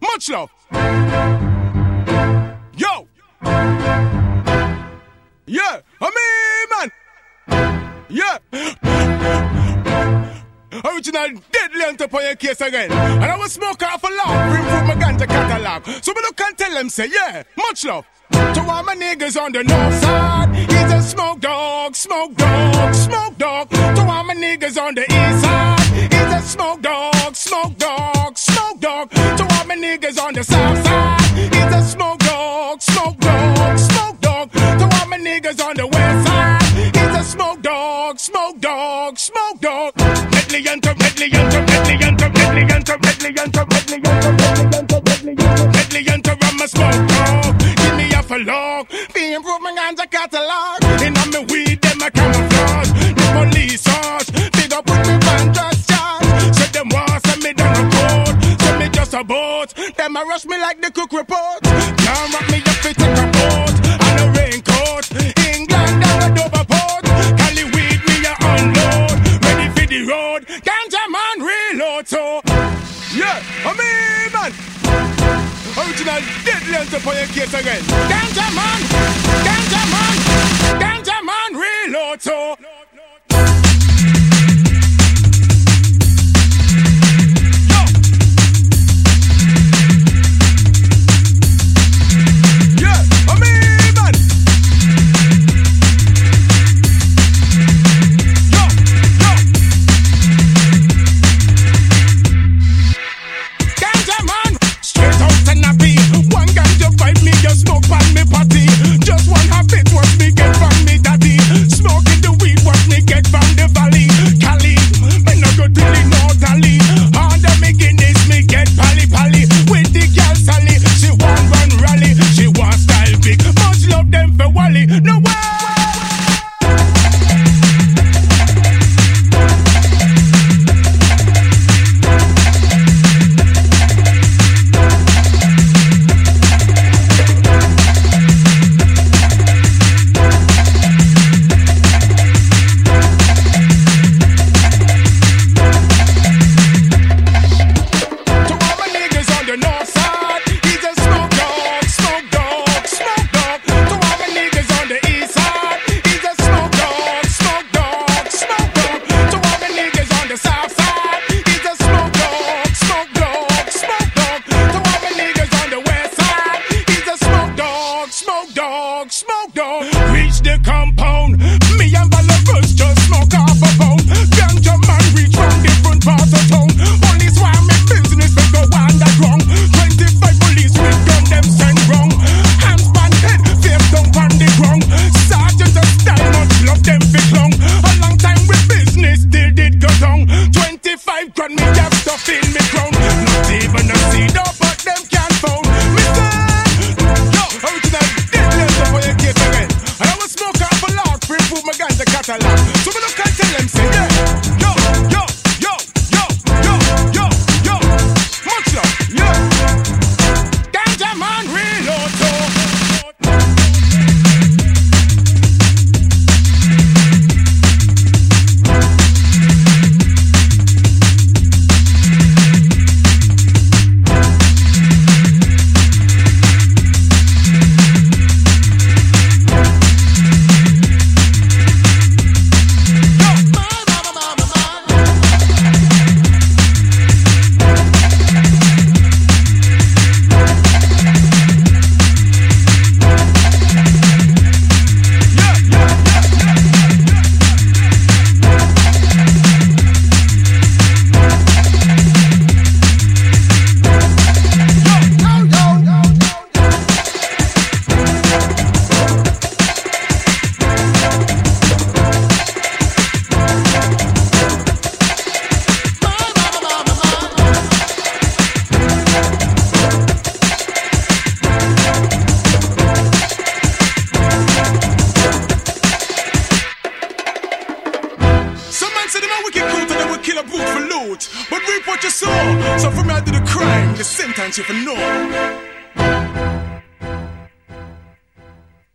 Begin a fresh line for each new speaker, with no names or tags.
Much love. Yo. Yeah, I mean, man. Yeah. Original deadly your case again. And I was smoke off a lot, improve my ganja catalog. So me look and tell them, say, yeah, much love. To all my niggas on the north side, he's a smoke dog, smoke dog, smoke dog. To all my niggas on the east side, he's a smoke dog, smoke dog, smoke dog. To all my niggas on the south side, he's a smoke dog, smoke dog, smoke dog. To all my niggas on the west side, he's a smoke dog, smoke dog, smoke dog. Medley and to medley and to medley and to medley and to medley and to medley and medley and medley and I'm a smoke dog. Give me a for long. Be improving on the catalog. A rush me like the cook report. Now wrap me up fit take a boat. And a raincoat. England down a Dover port. Cali weed me a unload. Ready for the road. Ganja man reload so. Yeah, I mean man. Original deadly on your case again. Ganja man, the compound, a boot for loot, but reap what you sow. So from out to the crime, the sentence you for know.